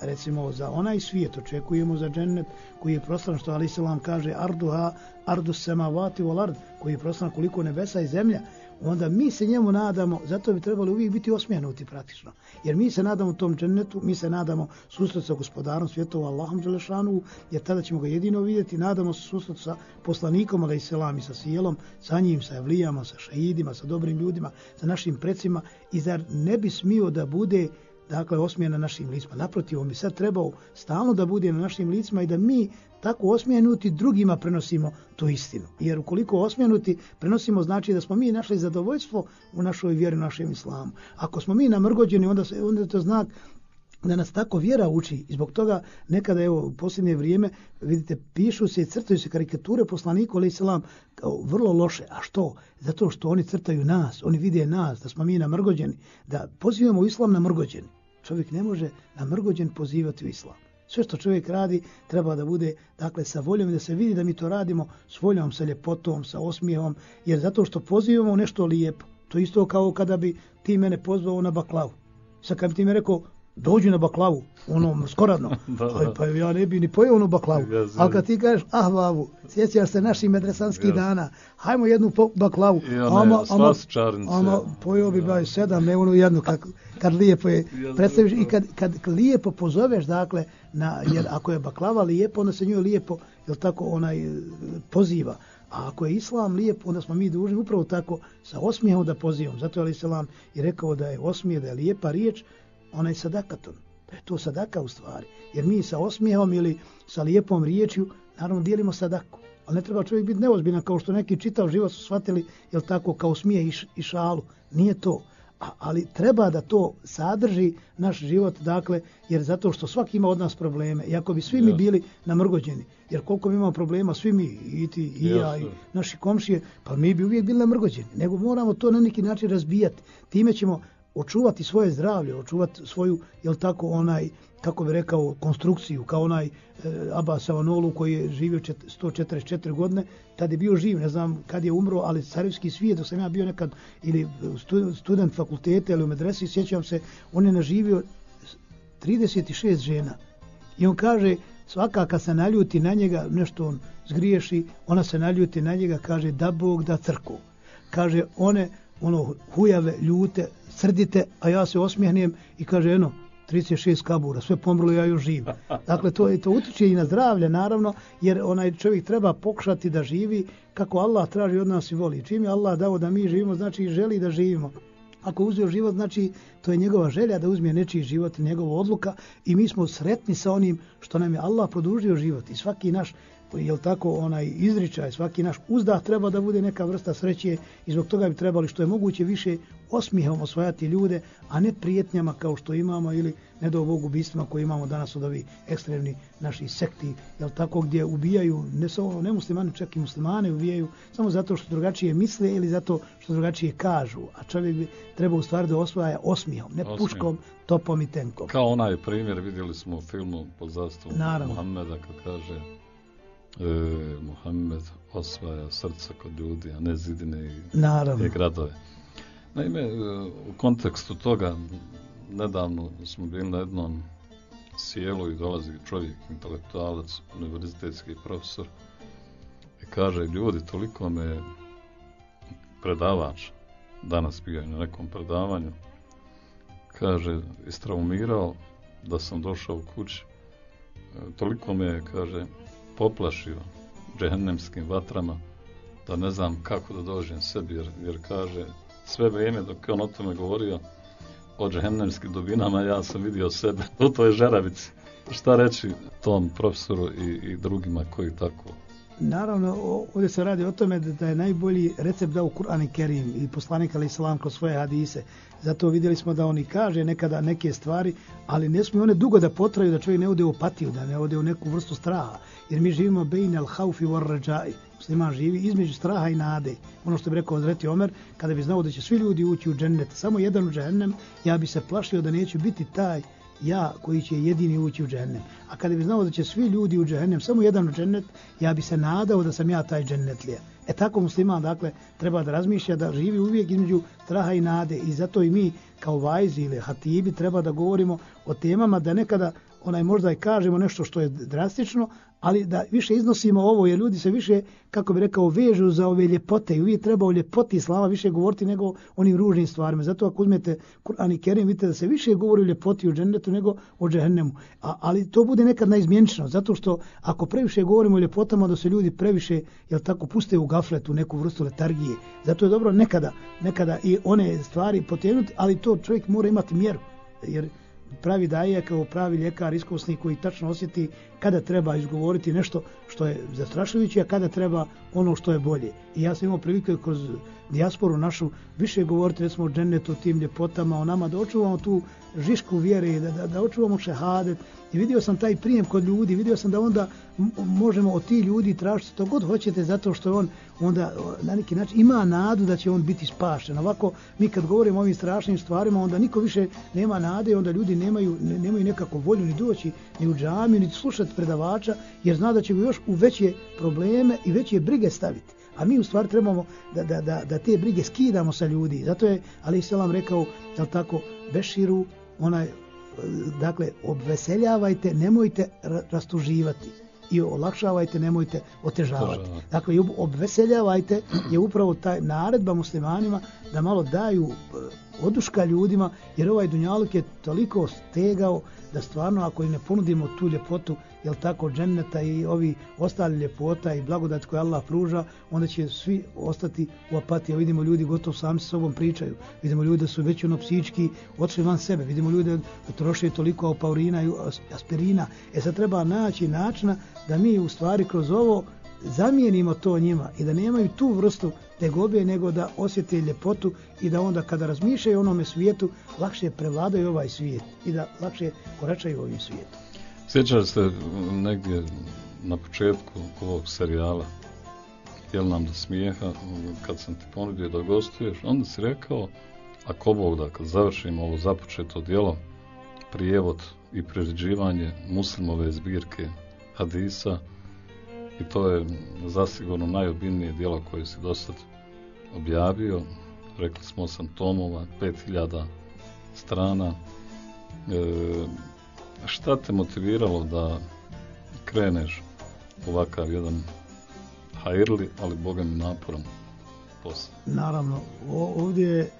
recimo za onaj svijet očekujemo za džennet koji je prostran što Ali Selam kaže arduha ardu semavati vol ard koji je prostran koliko nebesa i zemlja. Onda mi se njemu nadamo, zato bi trebali uvijek biti osmijenuti praktično. Jer mi se nadamo tom džennetu, mi se nadamo susret sa gospodarom svjetova Allahom Đelešanu, jer tada ćemo ga jedino vidjeti, nadamo se susret sa poslanikom, ali i selam i sa sjelom, sa njim, sa evlijama, sa šahidima, sa dobrim ljudima, sa našim precima. I zar ne bi smio da bude dakle, osmijen na našim licima. Naprotiv, on bi sad trebao stalno da bude na našim licima i da mi tako osmijenuti drugima prenosimo tu istinu. Jer ukoliko osmijenuti prenosimo znači da smo mi našli zadovoljstvo u našoj vjeri, u našem islamu. Ako smo mi namrgođeni, onda, se, onda je to znak da nas tako vjera uči i zbog toga nekada evo u posljednje vrijeme vidite pišu se i crtaju se karikature poslaniku ali selam kao vrlo loše a što zato što oni crtaju nas oni vide nas da smo mi namrgođeni da pozivamo islam namrgođeni čovjek ne može namrgođen pozivati u islam. Sve što čovjek radi treba da bude dakle sa voljom da se vidi da mi to radimo s voljom sa ljepotom sa osmijehom jer zato što pozivamo nešto lijepo to isto kao kada bi ti mene pozvao na baklavu. Sad kad bi ti mi rekao dođi na baklavu, ono skoradno. Pa, pa ja ne bi ni pojeo onu baklavu. Ja Ali kad ti kažeš, ah, babu, sjećaš se naših medresanskih dana, hajmo jednu baklavu. I ona ama, ama, ama, pojeo bi baj sedam, ne onu jednu, kad, kad lijepo je predstaviš. I kad, kad, kad lijepo pozoveš, dakle, na, jer ako je baklava lijepo, onda se njoj lijepo, jel tako, onaj, poziva. A ako je islam lijep, onda smo mi dužni upravo tako sa osmijehom da pozivamo. Zato je Ali Selam i rekao da je osmije, da je lijepa riječ, onaj sadakaton. Da je to sadaka u stvari. Jer mi sa osmijehom ili sa lijepom riječju, naravno, dijelimo sadaku. Ali ne treba čovjek biti neozbiljan, kao što neki čitav život su shvatili, jel tako, kao smije i, i šalu. Nije to. A, ali treba da to sadrži naš život, dakle, jer zato što svaki ima od nas probleme. I ako bi svi mi bili namrgođeni, jer koliko mi imamo problema, svi mi, i ti, i ja, i naši komšije, pa mi bi uvijek bili namrgođeni. Nego moramo to na neki način razbijati. Time ćemo očuvati svoje zdravlje, očuvati svoju, jel tako, onaj, kako bi rekao, konstrukciju, kao onaj e, Aba Savanolu koji je živio čet, 144 godine, tad je bio živ, ne znam kad je umro, ali carevski svijet, dok sam ja bio nekad ili student fakultete ili u medresi, sjećam se, on je naživio 36 žena. I on kaže, svaka kad se naljuti na njega, nešto on zgriješi, ona se naljuti na njega, kaže, da Bog da crku. Kaže, one, ono, hujave, ljute, srdite, a ja se osmijehnem i kaže, eno, 36 kabura, sve pomrlo, ja još živim. Dakle, to, to utiče i na zdravlje, naravno, jer onaj čovjek treba pokušati da živi kako Allah traži od nas i voli. Čim je Allah dao da mi živimo, znači i želi da živimo. Ako uzeo život, znači to je njegova želja da uzme nečiji život, njegova odluka i mi smo sretni sa onim što nam je Allah produžio život. I svaki naš je tako onaj izričaj, svaki naš uzdah treba da bude neka vrsta sreće i zbog toga bi trebali što je moguće više osmihom osvajati ljude, a ne prijetnjama kao što imamo ili ne do ovog ubistvima koje imamo danas od ovih ekstremni naši sekti, jel tako, gdje ubijaju ne samo ne muslimani, čak i muslimane ubijaju samo zato što drugačije misle ili zato što drugačije kažu, a čovjek bi treba u stvari da osvaja osmihom, ne Osmih. puškom, topom i tenkom. Kao onaj primjer vidjeli smo u filmu pod zastavom Muhammeda kad kaže e, Muhammed osvaja srca kod ljudi, a ne zidine i, Naravno. i gradove. Naime, e, u kontekstu toga, nedavno smo bili na jednom sjelu i dolazi čovjek, intelektualac, univerzitetski profesor, i kaže, ljudi, toliko me predavač danas bio na nekom predavanju, kaže, istraumirao da sam došao u kući, e, toliko me, kaže, poplašio džehennemskim vatrama, da ne znam kako da dođem sebi, jer, jer kaže, sve vrijeme dok je on o tome govorio, o džehennemskim dubinama, ja sam vidio sebe u toj žeravici. Šta reći tom profesoru i, i drugima koji tako Naravno, ovdje se radi o tome da je najbolji recept dao Kur'an i Kerim i poslanik Ali Islam kroz svoje hadise. Zato vidjeli smo da oni kaže nekada neke stvari, ali ne smije one dugo da potraju da čovjek ne ode u patiju, da ne ode u neku vrstu straha. Jer mi živimo bejn al haufi war rajai. Musliman živi između straha i nade. Ono što bi rekao Zreti Omer, kada bi znao da će svi ljudi ući u džennet, samo jedan u džennem, ja bi se plašio da neću biti taj ja koji će jedini ući u džennet. A kada bi znao da će svi ljudi u džennet, samo jedan u džennet, ja bi se nadao da sam ja taj džennetlija. E tako musliman, dakle, treba da razmišlja da živi uvijek između straha i nade i zato i mi kao vajzi ili hatibi treba da govorimo o temama da nekada onaj možda i kažemo nešto što je drastično, ali da više iznosimo ovo, jer ljudi se više, kako bi rekao, vežu za ove ljepote i uvijek treba o ljepoti i slava više govoriti nego onim ružnim stvarima. Zato ako uzmete Kur'an i Kerim, vidite da se više govori o ljepoti u džennetu nego o džehennemu. A, ali to bude nekad najizmjenično, zato što ako previše govorimo o ljepotama, da se ljudi previše, jel tako, puste u gafletu, neku vrstu letargije. Zato je dobro nekada, nekada i one stvari potegnuti, ali to čovjek mora imati mjeru. Jer pravi daje kao pravi ljekar iskusni koji tačno osjeti kada treba izgovoriti nešto što je zastrašujuće, a kada treba ono što je bolje. I ja sam imao priliku kroz dijasporu našu više govoriti recimo o džennetu, tim ljepotama, o nama, da očuvamo tu žišku vjere, da, da, da očuvamo šehadet, I vidio sam taj prijem kod ljudi, vidio sam da onda možemo od ti ljudi tražiti to god hoćete zato što on onda na neki način ima nadu da će on biti spašen. Ovako mi kad govorimo o ovim strašnim stvarima onda niko više nema nade onda ljudi nemaju, nemaju nekako volju ni doći ni u džamiju ni slušati predavača jer zna da će ga još u veće probleme i veće brige staviti. A mi u stvari trebamo da, da, da, da te brige skidamo sa ljudi. Zato je Ali Selam rekao, je tako, Beširu, onaj dakle, obveseljavajte, nemojte rastuživati i olakšavajte, nemojte otežavati. Dakle, obveseljavajte je upravo taj naredba muslimanima da malo daju oduška ljudima, jer ovaj dunjaluk je toliko stegao da stvarno ako im ne ponudimo tu ljepotu, jel tako, dženneta i ovi ostali ljepota i blagodat koje Allah pruža, onda će svi ostati u apatiji. Vidimo ljudi gotovo sami sa sobom pričaju. Vidimo ljudi da su već ono psički odšli van sebe. Vidimo ljudi da troše toliko opaurina i aspirina. E sad treba naći načina da mi u stvari kroz ovo zamijenimo to njima i da nemaju tu vrstu tegobe, nego da osjete ljepotu i da onda kada razmišljaju o onome svijetu, lakše prevladaju ovaj svijet i da lakše koračaju ovim svijetom. Sjećali se negdje na početku ovog serijala jel nam da smijeha kad sam ti ponudio da gostuješ, onda si rekao ako Bog da kad završimo ovo započeto djelo prijevod i preređivanje muslimove zbirke hadisa i to je zasigurno najobilnije djelo koje si do sad objavio. Rekli smo 8 tomova 5000 strana e, šta te motiviralo da kreneš ovakav jedan hajrli, ali Boga mi naporom posao. Naravno, ovdje je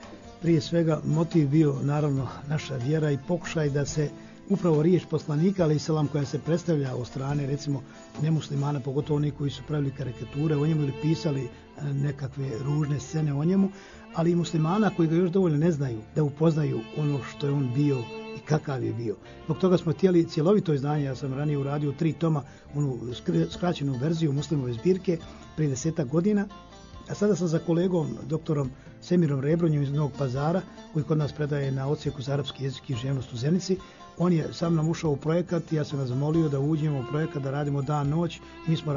prije svega motiv bio naravno naša vjera i pokušaj da se upravo riječ poslanika, ali i selam koja se predstavlja od strane, recimo, nemuslimana, pogotovo oni koji su pravili karikature o njemu ili pisali e, nekakve ružne scene o njemu, ali i muslimana koji ga još dovoljno ne znaju, da upoznaju ono što je on bio kakav je bio. Zbog toga smo htjeli cjelovito izdanje, ja sam ranije uradio tri toma, onu skraćenu verziju muslimove zbirke prije deseta godina, a sada sam za kolegom, doktorom Semirom Rebronjem iz Novog pazara, koji kod nas predaje na ocijeku za arapski jezik i živnost u Zenici, on je sam nam ušao u projekat i ja sam ga zamolio da uđemo u projekat, da radimo dan, noć. Mi smo